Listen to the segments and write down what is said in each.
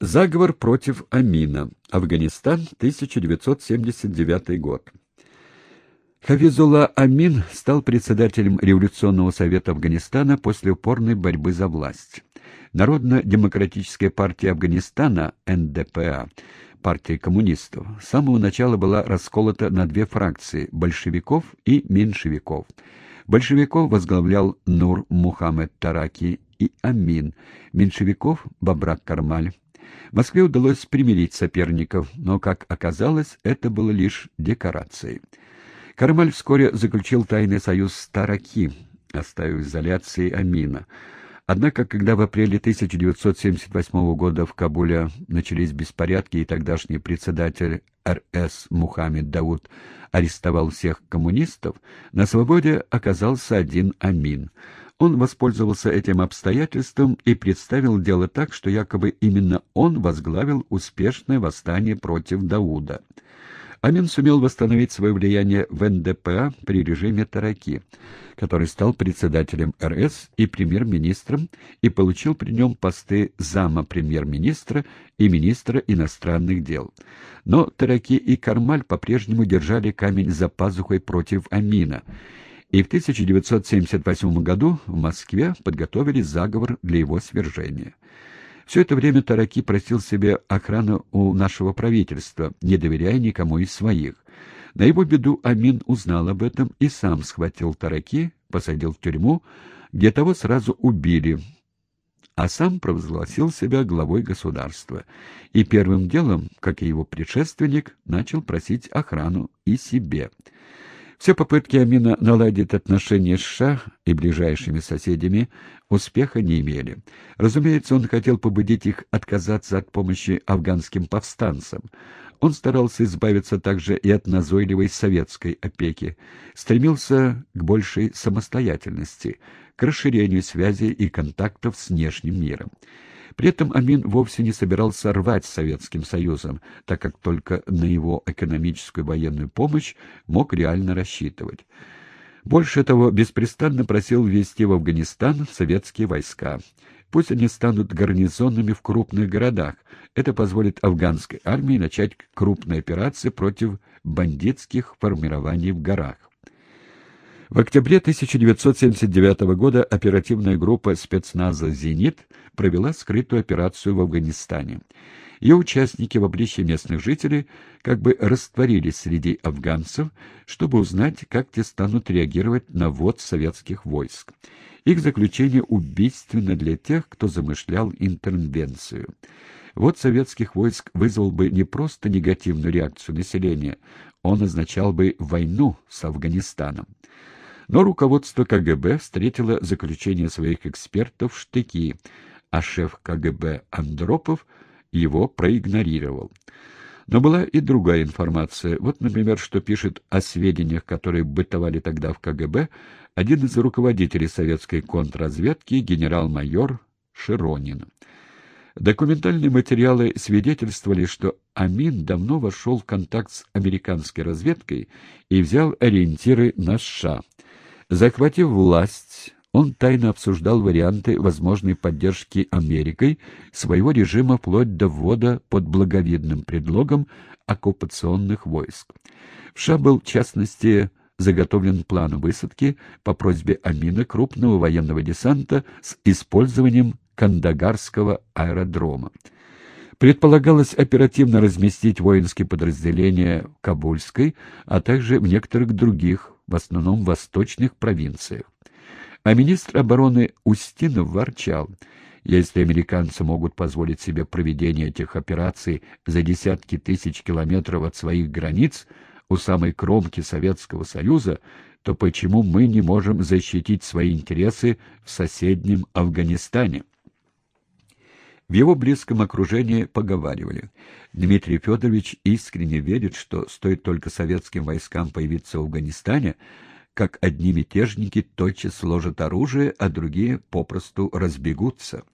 Заговор против Амина. Афганистан, 1979 год. Хафизулла Амин стал председателем Революционного совета Афганистана после упорной борьбы за власть. Народно-демократическая партия Афганистана, НДПА, партия коммунистов, с самого начала была расколота на две фракции – большевиков и меньшевиков. Большевиков возглавлял Нур Мухаммед Тараки и Амин, меньшевиков – Бабрак Кармаль. Москве удалось примирить соперников, но, как оказалось, это было лишь декорацией. Кармаль вскоре заключил тайный союз с Тараки, оставив изоляции Амина. Однако, когда в апреле 1978 года в Кабуле начались беспорядки, и тогдашний председатель РС Мухаммед Дауд арестовал всех коммунистов, на свободе оказался один Амин — он воспользовался этим обстоятельством и представил дело так, что якобы именно он возглавил успешное восстание против Дауда. Амин сумел восстановить свое влияние в НДПА при режиме Тараки, который стал председателем РС и премьер-министром и получил при нем посты зама премьер-министра и министра иностранных дел. Но Тараки и Кармаль по-прежнему держали камень за пазухой против Амина, и в 1978 году в Москве подготовили заговор для его свержения. Все это время Тараки просил себе охрану у нашего правительства, не доверяя никому из своих. На его беду Амин узнал об этом и сам схватил Тараки, посадил в тюрьму, где того сразу убили, а сам провозгласил себя главой государства. И первым делом, как и его предшественник, начал просить охрану и себе. Все попытки Амина наладить отношения с США и ближайшими соседями успеха не имели. Разумеется, он хотел побудить их отказаться от помощи афганским повстанцам. Он старался избавиться также и от назойливой советской опеки, стремился к большей самостоятельности, к расширению связей и контактов с внешним миром. При этом Амин вовсе не собирался рвать с Советским Союзом, так как только на его экономическую военную помощь мог реально рассчитывать. Больше того, беспрестанно просил ввести в Афганистан советские войска. Пусть они станут гарнизонными в крупных городах. Это позволит афганской армии начать крупные операции против бандитских формирований в горах. В октябре 1979 года оперативная группа спецназа «Зенит» провела скрытую операцию в Афганистане. Ее участники в обличье местных жителей как бы растворились среди афганцев, чтобы узнать, как те станут реагировать на ввод советских войск. Их заключение убийственно для тех, кто замышлял интервенцию. Вот советских войск вызвал бы не просто негативную реакцию населения, он означал бы войну с Афганистаном. Но руководство КГБ встретило заключение своих экспертов в штыки, а шеф КГБ Андропов его проигнорировал. Но была и другая информация. Вот, например, что пишет о сведениях, которые бытовали тогда в КГБ, один из руководителей советской контрразведки, генерал-майор Широнин. Документальные материалы свидетельствовали, что Амин давно вошел в контакт с американской разведкой и взял ориентиры на США. Захватив власть, он тайно обсуждал варианты возможной поддержки Америкой своего режима вплоть до ввода под благовидным предлогом оккупационных войск. В США был, в частности, заготовлен план высадки по просьбе Амина крупного военного десанта с использованием Кандагарского аэродрома. Предполагалось оперативно разместить воинские подразделения в Кабульской, а также в некоторых других в основном восточных провинциях. А министр обороны Устинов ворчал, если американцы могут позволить себе проведение этих операций за десятки тысяч километров от своих границ у самой кромки Советского Союза, то почему мы не можем защитить свои интересы в соседнем Афганистане? В его близком окружении поговаривали. Дмитрий Федорович искренне верит, что стоит только советским войскам появиться в Афганистане, как одни мятежники тотчас сложат оружие, а другие попросту разбегутся.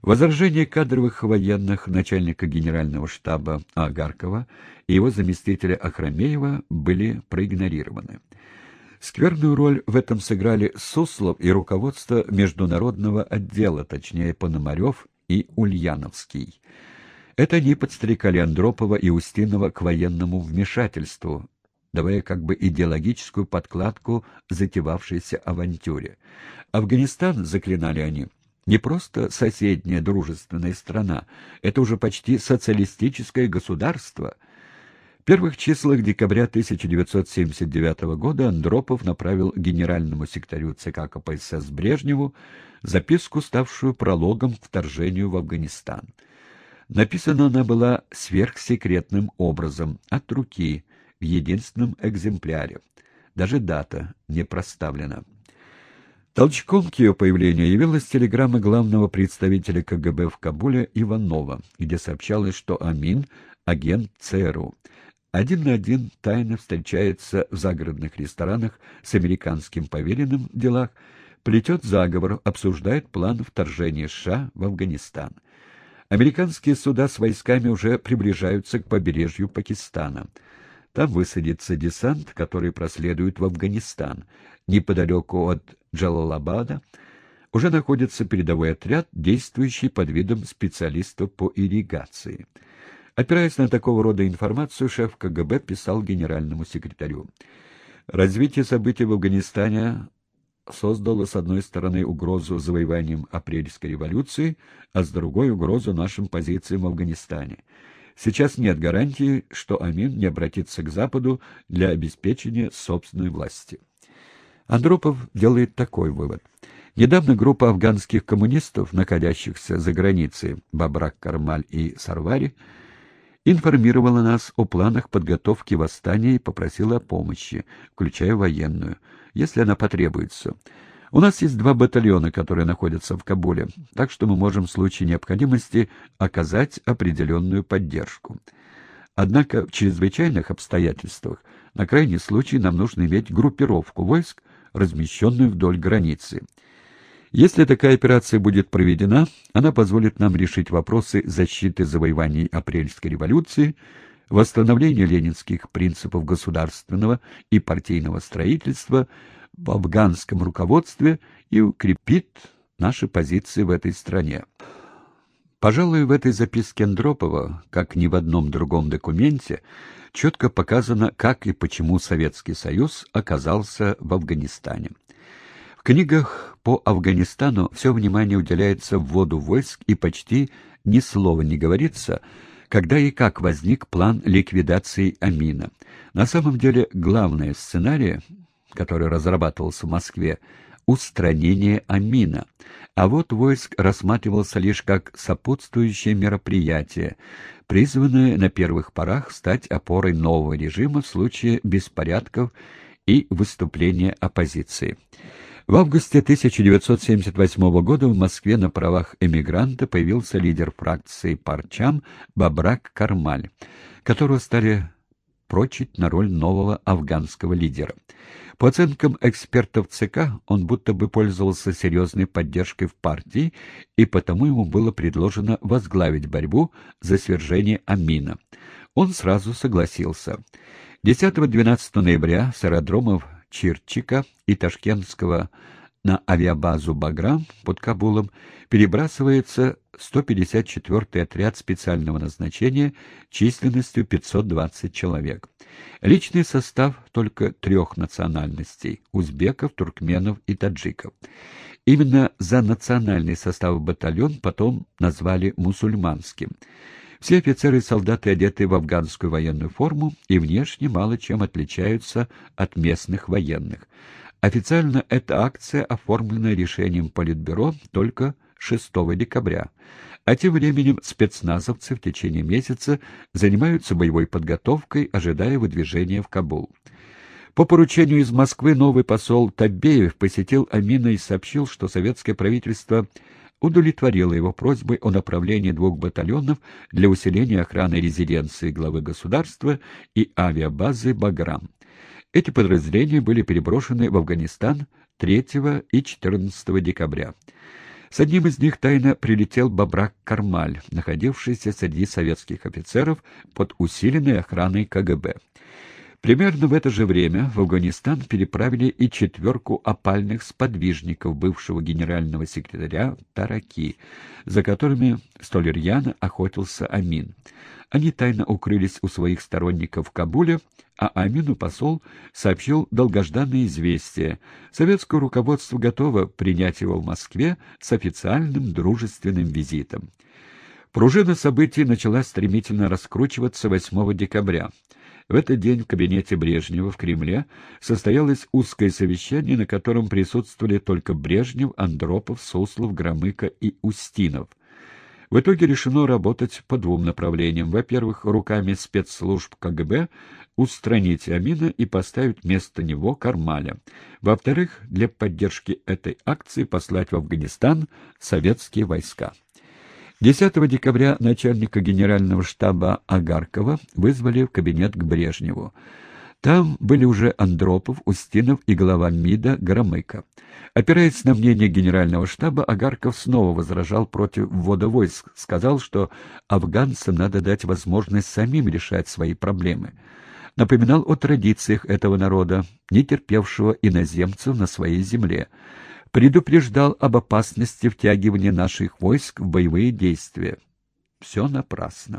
Возражения кадровых военных начальника генерального штаба Агаркова и его заместителя Ахрамеева были проигнорированы. Скверную роль в этом сыграли Суслов и руководство международного отдела, точнее Пономарев и Ульяновский. Это они подстрекали Андропова и Устинова к военному вмешательству, давая как бы идеологическую подкладку затевавшейся авантюре. Афганистан, заклинали они, не просто соседняя дружественная страна, это уже почти социалистическое государство. Первых числах декабря 1979 года Андропов направил генеральному секретарю ЦК КПСС Брежневу записку, ставшую прологом к вторжению в Афганистан. Написана она была сверхсекретным образом, от руки, в единственном экземпляре. Даже дата не проставлена. Толчком к ее появлению явилась телеграмма главного представителя КГБ в Кабуле Иванова, где сообщалось, что Амин — агент ЦРУ. Один на один тайно встречается в загородных ресторанах с американским поверенным в делах, плетет заговор, обсуждает план вторжения США в Афганистан. Американские суда с войсками уже приближаются к побережью Пакистана. Там высадится десант, который проследует в Афганистан. Неподалеку от Джалалабада уже находится передовой отряд, действующий под видом специалистов по ирригации. Опираясь на такого рода информацию, шеф КГБ писал генеральному секретарю. Развитие событий в Афганистане создало, с одной стороны, угрозу завоеванием апрельской революции, а с другой — угрозу нашим позициям в Афганистане. Сейчас нет гарантии, что Амин не обратится к Западу для обеспечения собственной власти. Андропов делает такой вывод. Недавно группа афганских коммунистов, находящихся за границей Бабрак, Кармаль и Сарвари, информировала нас о планах подготовки восстания и попросила о помощи, включая военную, если она потребуется. У нас есть два батальона, которые находятся в Кабуле, так что мы можем в случае необходимости оказать определенную поддержку. Однако в чрезвычайных обстоятельствах на крайний случай нам нужно иметь группировку войск, размещенную вдоль границы. Если такая операция будет проведена, она позволит нам решить вопросы защиты завоеваний апрельской революции, восстановления ленинских принципов государственного и партийного строительства в афганском руководстве и укрепит наши позиции в этой стране. Пожалуй, в этой записке Андропова, как ни в одном другом документе, четко показано, как и почему Советский Союз оказался в Афганистане. Книгах по Афганистану все внимание уделяется вводу войск и почти ни слова не говорится, когда и как возник план ликвидации Амина. На самом деле главное сценарий, который разрабатывался в Москве, устранение Амина, а вот войск рассматривался лишь как сопутствующее мероприятие, призванное на первых порах стать опорой нового режима в случае беспорядков и выступления оппозиции. В августе 1978 года в Москве на правах эмигранта появился лидер фракции «Парчам» Бабрак Кармаль, которого стали прочить на роль нового афганского лидера. По оценкам экспертов ЦК, он будто бы пользовался серьезной поддержкой в партии, и потому ему было предложено возглавить борьбу за свержение Амина. Он сразу согласился. 10-12 ноября с аэродромов Чирчика и Ташкентского на авиабазу «Баграм» под Кабулом перебрасывается 154-й отряд специального назначения численностью 520 человек. Личный состав только трех национальностей – узбеков, туркменов и таджиков. Именно за национальный состав батальон потом назвали мусульманским. Все офицеры и солдаты одеты в афганскую военную форму и внешне мало чем отличаются от местных военных. Официально эта акция оформлена решением Политбюро только 6 декабря. А тем временем спецназовцы в течение месяца занимаются боевой подготовкой, ожидая выдвижения в Кабул. По поручению из Москвы новый посол Табеев посетил Амина и сообщил, что советское правительство удовлетворило его просьбой о направлении двух батальонов для усиления охраны резиденции главы государства и авиабазы «Баграм». Эти подразделения были переброшены в Афганистан 3 и 14 декабря. С одним из них тайно прилетел Бабрак Кармаль, находившийся среди советских офицеров под усиленной охраной КГБ. Примерно в это же время в Афганистан переправили и четверку опальных сподвижников бывшего генерального секретаря Тараки, за которыми столь рьяно охотился Амин. Они тайно укрылись у своих сторонников в Кабуле, а Амину посол сообщил долгожданное известие. Советское руководство готово принять его в Москве с официальным дружественным визитом. Пружина событий начала стремительно раскручиваться 8 декабря. В этот день в кабинете Брежнева в Кремле состоялось узкое совещание, на котором присутствовали только Брежнев, Андропов, Суслов, Громыко и Устинов. В итоге решено работать по двум направлениям. Во-первых, руками спецслужб КГБ устранить Амина и поставить вместо него Кармаля. Во-вторых, для поддержки этой акции послать в Афганистан советские войска. 10 декабря начальника генерального штаба Агаркова вызвали в кабинет к Брежневу. Там были уже Андропов, Устинов и глава МИДа Громыко. Опираясь на мнение генерального штаба, Агарков снова возражал против ввода войск, сказал, что афганцам надо дать возможность самим решать свои проблемы. Напоминал о традициях этого народа, не терпевшего иноземцев на своей земле предупреждал об опасности втягивания наших войск в боевые действия. Все напрасно.